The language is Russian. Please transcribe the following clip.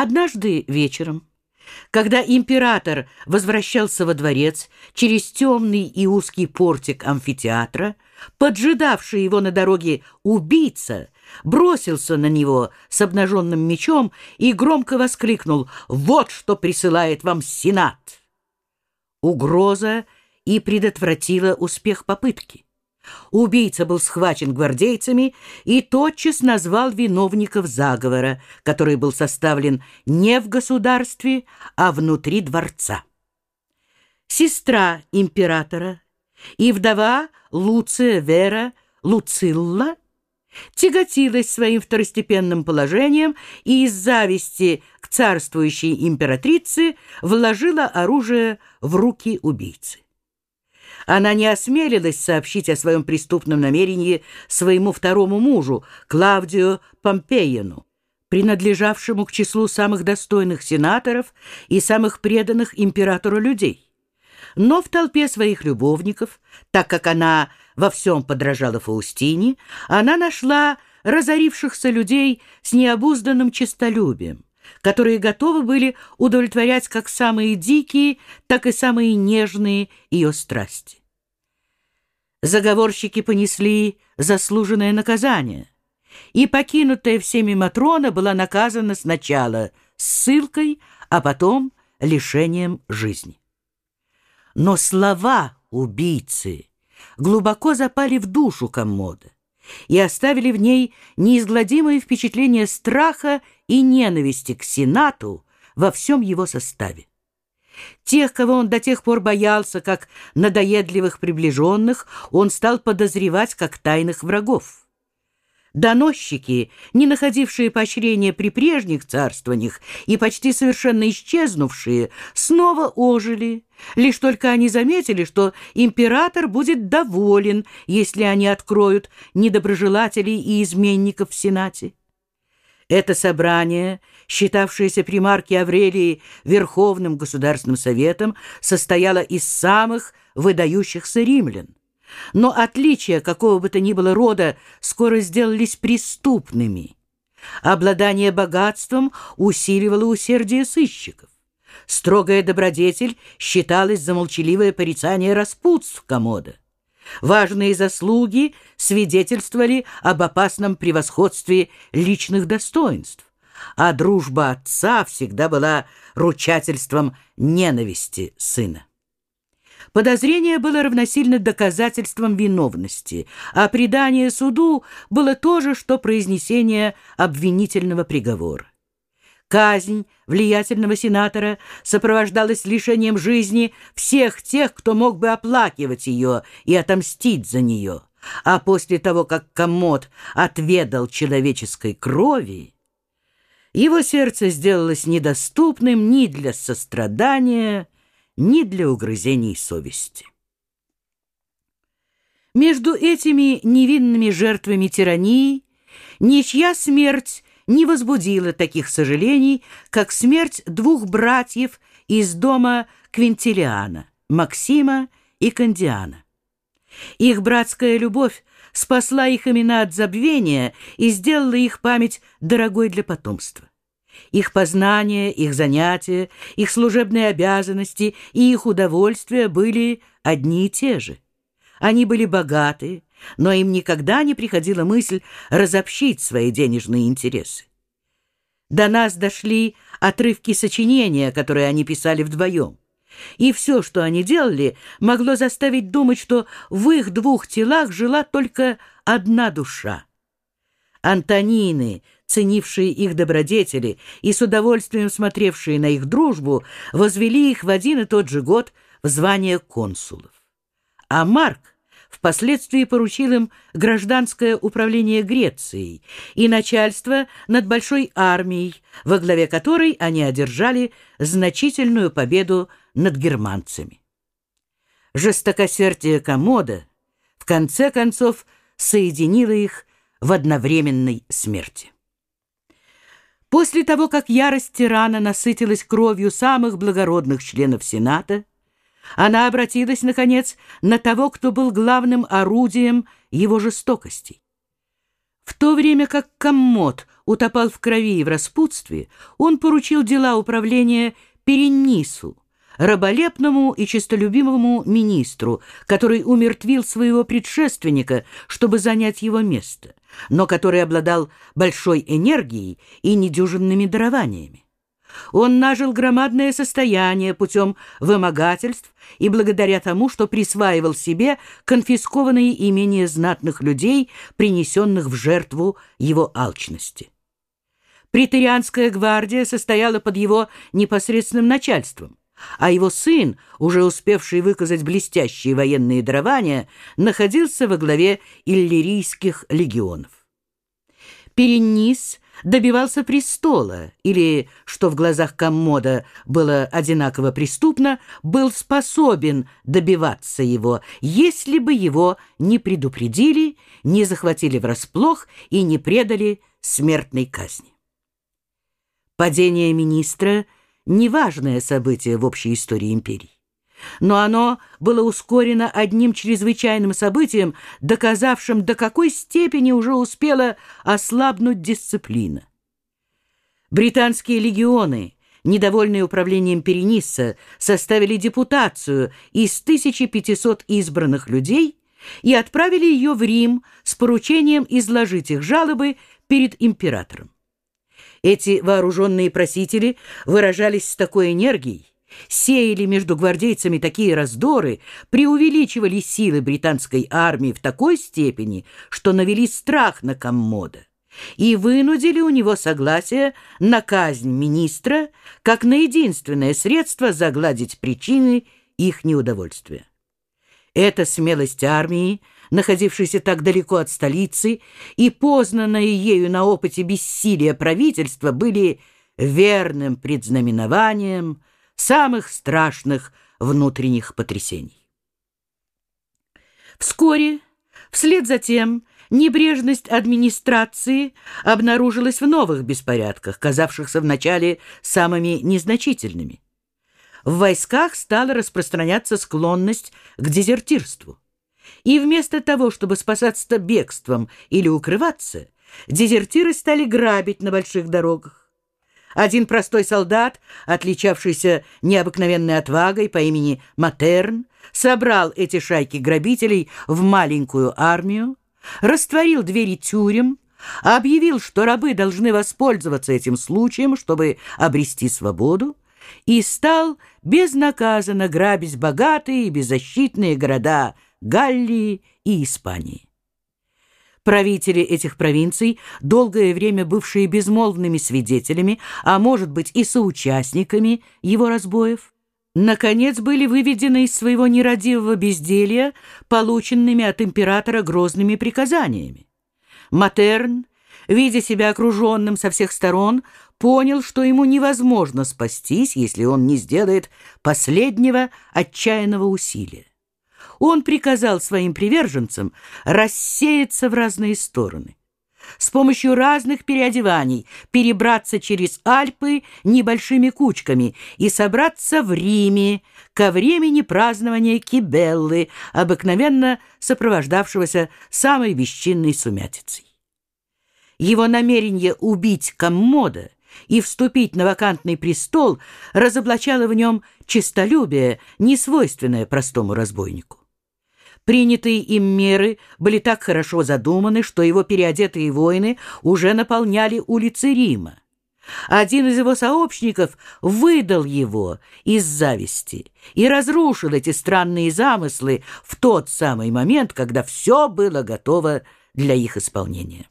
Однажды вечером, когда император возвращался во дворец через темный и узкий портик амфитеатра, поджидавший его на дороге убийца бросился на него с обнаженным мечом и громко воскликнул «Вот что присылает вам Сенат!» Угроза и предотвратила успех попытки. Убийца был схвачен гвардейцами и тотчас назвал виновников заговора, который был составлен не в государстве, а внутри дворца. Сестра императора и вдова Луция Вера Луцилла тяготилась своим второстепенным положением и из зависти к царствующей императрице вложила оружие в руки убийцы. Она не осмелилась сообщить о своем преступном намерении своему второму мужу, Клавдию Помпеяну, принадлежавшему к числу самых достойных сенаторов и самых преданных императору людей. Но в толпе своих любовников, так как она во всем подражала Фаустине, она нашла разорившихся людей с необузданным честолюбием, которые готовы были удовлетворять как самые дикие, так и самые нежные ее страсти. Заговорщики понесли заслуженное наказание, и покинутая всеми Матрона была наказана сначала ссылкой, а потом лишением жизни. Но слова убийцы глубоко запали в душу коммода и оставили в ней неизгладимое впечатление страха и ненависти к Сенату во всем его составе. Тех, кого он до тех пор боялся, как надоедливых приближенных, он стал подозревать как тайных врагов. Доносчики, не находившие поощрения при прежних царствованиях и почти совершенно исчезнувшие, снова ожили, лишь только они заметили, что император будет доволен, если они откроют недоброжелателей и изменников в Сенате. Это собрание, считавшееся при Марке Аврелии Верховным Государственным Советом, состояло из самых выдающихся римлян. Но отличия какого бы то ни было рода скоро сделались преступными. Обладание богатством усиливало усердие сыщиков. Строгая добродетель считалась за молчаливое порицание распутств комода. Важные заслуги свидетельствовали об опасном превосходстве личных достоинств, а дружба отца всегда была ручательством ненависти сына. Подозрение было равносильно доказательством виновности, а предание суду было то же, что произнесение обвинительного приговора. Казнь влиятельного сенатора сопровождалась лишением жизни всех тех, кто мог бы оплакивать ее и отомстить за нее. А после того, как комод отведал человеческой крови, его сердце сделалось недоступным ни для сострадания, ни для угрызений совести. Между этими невинными жертвами тирании ничья смерть не возбудила таких сожалений, как смерть двух братьев из дома Квинтилиана, Максима и Кандиана. Их братская любовь спасла их имена от забвения и сделала их память дорогой для потомства. Их познания, их занятия, их служебные обязанности и их удовольствия были одни и те же. Они были богаты, но им никогда не приходила мысль разобщить свои денежные интересы. До нас дошли отрывки сочинения, которые они писали вдвоем. И все, что они делали, могло заставить думать, что в их двух телах жила только одна душа. Антонины, ценившие их добродетели и с удовольствием смотревшие на их дружбу, возвели их в один и тот же год в звание консулов. А Марк впоследствии поручил им гражданское управление Грецией и начальство над большой армией, во главе которой они одержали значительную победу над германцами. Жестокосердие Комода в конце концов соединило их в одновременной смерти. После того, как ярость тирана насытилась кровью самых благородных членов Сената, она обратилась, наконец, на того, кто был главным орудием его жестокостей. В то время как Коммод утопал в крови и в распутстве, он поручил дела управления Переннису, раболепному и честолюбимому министру, который умертвил своего предшественника, чтобы занять его место, но который обладал большой энергией и недюжинными дарованиями. Он нажил громадное состояние путем вымогательств и благодаря тому, что присваивал себе конфискованные имения знатных людей, принесенных в жертву его алчности. Притерианская гвардия состояла под его непосредственным начальством, а его сын, уже успевший выказать блестящие военные дарования, находился во главе иллирийских легионов. Перенис добивался престола, или, что в глазах коммода было одинаково преступно, был способен добиваться его, если бы его не предупредили, не захватили врасплох и не предали смертной казни. Падение министра — неважное событие в общей истории империи. Но оно было ускорено одним чрезвычайным событием, доказавшим, до какой степени уже успела ослабнуть дисциплина. Британские легионы, недовольные управлением Перенисса, составили депутацию из 1500 избранных людей и отправили ее в Рим с поручением изложить их жалобы перед императором. Эти вооруженные просители выражались с такой энергией, сеяли между гвардейцами такие раздоры, преувеличивали силы британской армии в такой степени, что навели страх на коммода и вынудили у него согласие на казнь министра как на единственное средство загладить причины их неудовольствия. Эта смелость армии, находившейся так далеко от столицы, и познанное ею на опыте бессилия правительства были верным предзнаменованием самых страшных внутренних потрясений. Вскоре, вслед за тем, небрежность администрации обнаружилась в новых беспорядках, казавшихся вначале самыми незначительными. В войсках стала распространяться склонность к дезертирству. И вместо того, чтобы спасаться бегством или укрываться, дезертиры стали грабить на больших дорогах. Один простой солдат, отличавшийся необыкновенной отвагой по имени Матерн, собрал эти шайки грабителей в маленькую армию, растворил двери тюрем, объявил, что рабы должны воспользоваться этим случаем, чтобы обрести свободу, и стал безнаказанно грабить богатые и беззащитные города Галлии и Испании. Правители этих провинций, долгое время бывшие безмолвными свидетелями, а может быть и соучастниками его разбоев, наконец были выведены из своего нерадивого безделья полученными от императора грозными приказаниями. Матерн, видя себя окруженным со всех сторон, понял, что ему невозможно спастись, если он не сделает последнего отчаянного усилия он приказал своим приверженцам рассеяться в разные стороны. С помощью разных переодеваний перебраться через Альпы небольшими кучками и собраться в Риме ко времени празднования Кибеллы, обыкновенно сопровождавшегося самой бесчинной сумятицей. Его намерение убить Коммода и вступить на вакантный престол разоблачало в нем честолюбие, несвойственное простому разбойнику. Принятые им меры были так хорошо задуманы, что его переодетые воины уже наполняли улицы Рима. Один из его сообщников выдал его из зависти и разрушил эти странные замыслы в тот самый момент, когда все было готово для их исполнения.